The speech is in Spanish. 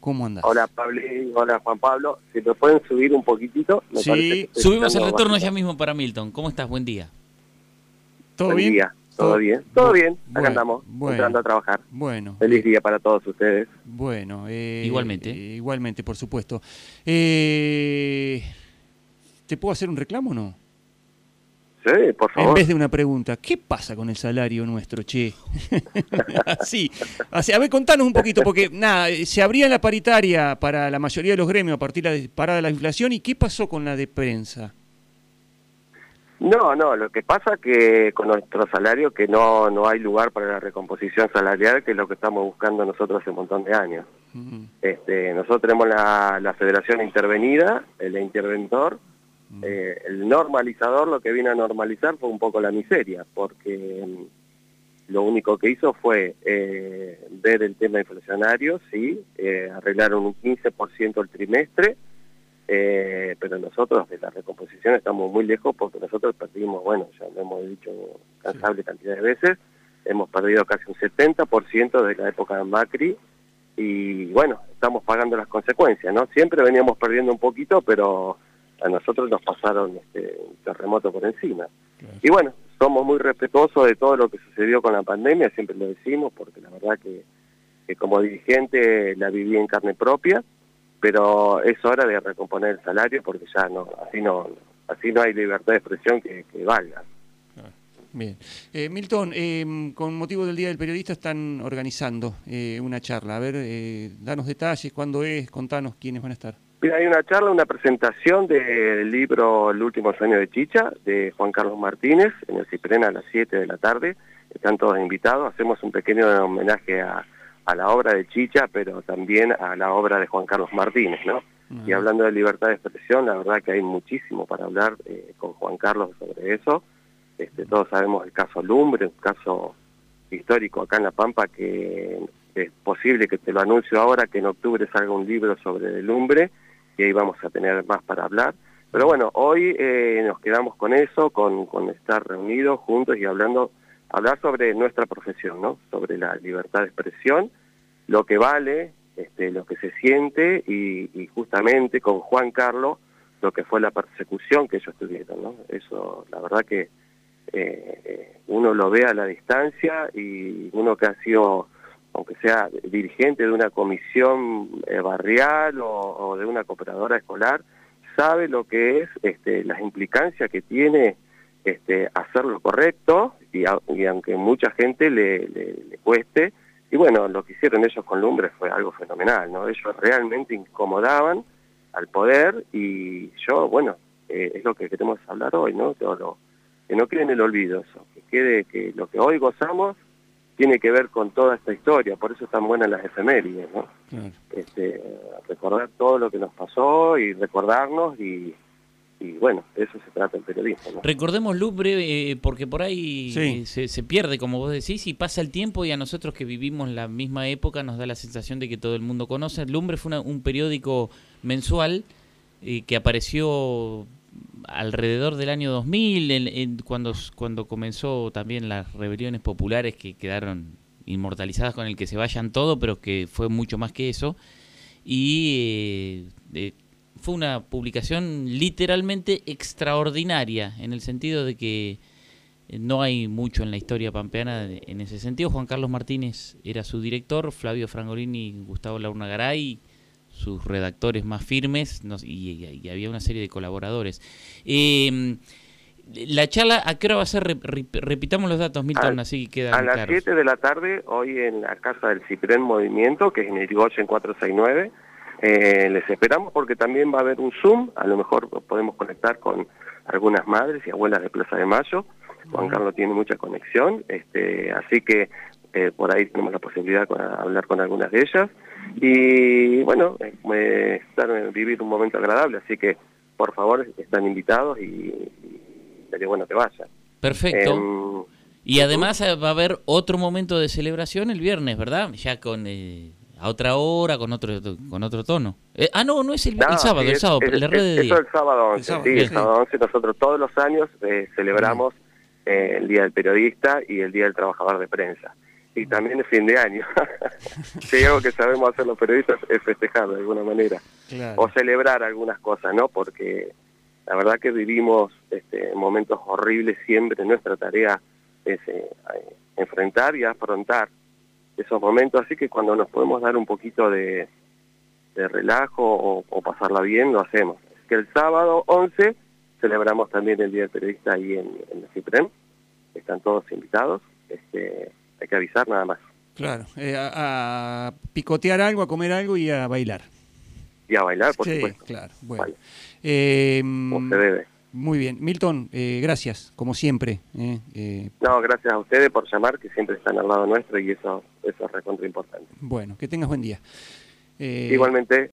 ¿Cómo andás? Hola, Pablo. Hola, Juan Pablo. Si me pueden subir un poquitito. Me sí, subimos el retorno ya mismo para Milton. ¿Cómo estás? Buen día. ¿Todo Buen bien? Día. ¿Todo, bien? Todo bien. Acá andamos, entrando a trabajar. Bueno. Feliz día para todos ustedes. Bueno. Eh, igualmente. Eh, igualmente, por supuesto. Eh, ¿Te puedo hacer un reclamo o no? Sí, por favor. En vez de una pregunta, ¿qué pasa con el salario nuestro, che? sí, a ver, contanos un poquito, porque nada, se abría la paritaria para la mayoría de los gremios a partir de la parada de la inflación, ¿y qué pasó con la de prensa? No, no, lo que pasa que con nuestro salario que no, no hay lugar para la recomposición salarial, que es lo que estamos buscando nosotros hace un montón de años. este, nosotros tenemos la, la federación intervenida, el interventor, eh, el normalizador lo que vino a normalizar fue un poco la miseria, porque mm, lo único que hizo fue eh, ver el tema inflacionario, sí, eh, arreglaron un 15% el trimestre, pero nosotros de la recomposición estamos muy lejos porque nosotros perdimos, bueno, ya lo hemos dicho cansable cantidad de veces, hemos perdido casi un 70% de la época de Macri y bueno, estamos pagando las consecuencias, ¿no? Siempre veníamos perdiendo un poquito, pero a nosotros nos pasaron este, un terremoto por encima. Y bueno, somos muy respetuosos de todo lo que sucedió con la pandemia, siempre lo decimos, porque la verdad que, como dirigente la viví en carne propia, pero es hora de recomponer el salario porque ya no, así no, así no hay libertad de expresión que, valga. Bien. Eh, Milton, eh, con motivo del Día del Periodista están organizando eh, una charla. A ver, danos detalles, cuándo es, contanos quiénes van a estar. Mira, hay una charla, una presentación del libro El último sueño de Chicha, de Juan Carlos Martínez, en el Ciprena a las 7 de la tarde. Están todos invitados. Hacemos un pequeño homenaje a, la obra de Chicha, pero también a la obra de Juan Carlos Martínez, ¿no? Y hablando de libertad de expresión, la verdad que hay muchísimo para hablar eh, con Juan Carlos sobre eso. Este, todos sabemos el caso Lumbre, un caso histórico acá en La Pampa que es posible que te lo anuncio ahora, que en octubre salga un libro sobre Lumbre y ahí vamos a tener más para hablar. Pero bueno, hoy eh, nos quedamos con eso, con, estar reunidos juntos y hablando, hablar sobre nuestra profesión, ¿no? Sobre la libertad de expresión, lo que vale, este, lo que se siente y, justamente con Juan Carlos lo que fue la persecución que ellos tuvieron, ¿no? Eso, la verdad que eh, uno lo ve a la distancia y uno que ha sido aunque sea dirigente de una comisión eh, barrial o, de una cooperadora escolar, sabe lo que es este, las implicancias que tiene este, hacer lo correcto y, aunque mucha gente le, cueste, y bueno, lo que hicieron ellos con Lumbre fue algo fenomenal, ¿no? Ellos realmente incomodaban al poder y yo, bueno, eh, es lo que queremos hablar hoy, ¿no? que no quede en el olvido eso, que quede que lo que hoy gozamos tiene que ver con toda esta historia, por eso están buenas las efemérides, ¿no? Este, recordar todo lo que nos pasó y recordarnos y, bueno, de eso se trata el periodismo. ¿no? Recordemos Lumbre, eh, porque por ahí eh, se, pierde, como vos decís, y pasa el tiempo y a nosotros que vivimos la misma época nos da la sensación de que todo el mundo conoce. Lumbre fue un periódico mensual eh, que apareció alrededor del año 2000, cuando, cuando comenzó también las rebeliones populares que quedaron inmortalizadas con el que se vayan todo, pero que fue mucho más que eso. Y eh, fue una publicación literalmente extraordinaria, en el sentido de que no hay mucho en la historia pampeana en ese sentido. Juan Carlos Martínez era su director, Flavio Frangolini y Gustavo Laurna Garay sus redactores más firmes y, había una serie de colaboradores. Em, la charla, ¿a qué hora va a ser? repitamos los datos, Milton, así queda A las 7 de la tarde, hoy en la Casa del Ciprén Movimiento, que es en Irigoyen 469. Eh, les esperamos porque también va a haber un Zoom, a lo mejor podemos conectar con algunas madres y abuelas de Plaza de Mayo. Juan Carlos tiene mucha conexión, este, así que eh, por ahí tenemos la posibilidad de hablar con algunas de ellas y bueno, eh, vivir un momento agradable, así que por favor están invitados y, sería bueno que vayan. Perfecto. Em, y además va a haber otro momento de celebración el viernes, ¿verdad? Ya con eh, a otra hora, con otro con otro tono. Eh, ah, no, no es el, sábado, el sábado, el, red de Eso el sábado 11, sí, el sábado 11 nosotros todos los años celebramos el Día del Periodista y el Día del Trabajador de Prensa. Y también es fin de año. si algo que sabemos hacer los periodistas es festejar de alguna manera o celebrar algunas cosas, ¿no? Porque la verdad que vivimos este, momentos horribles siempre. Nuestra tarea es eh, enfrentar y afrontar esos momentos, así que cuando nos podemos dar un poquito de, relajo o, pasarla bien, lo hacemos. Es que el sábado 11 celebramos también el Día del Periodista ahí en, en el CIPREM, están todos invitados. Este, hay que avisar nada más. Claro, eh, a, picotear algo, a comer algo y a bailar. Y a bailar, por sí, claro. Bueno. Eh, se debe. Muy bien. Milton, eh, gracias, como siempre. No, gracias a ustedes por llamar, que siempre están al lado nuestro y eso, eso es recontra importante. Bueno, que tengas buen día. Igualmente.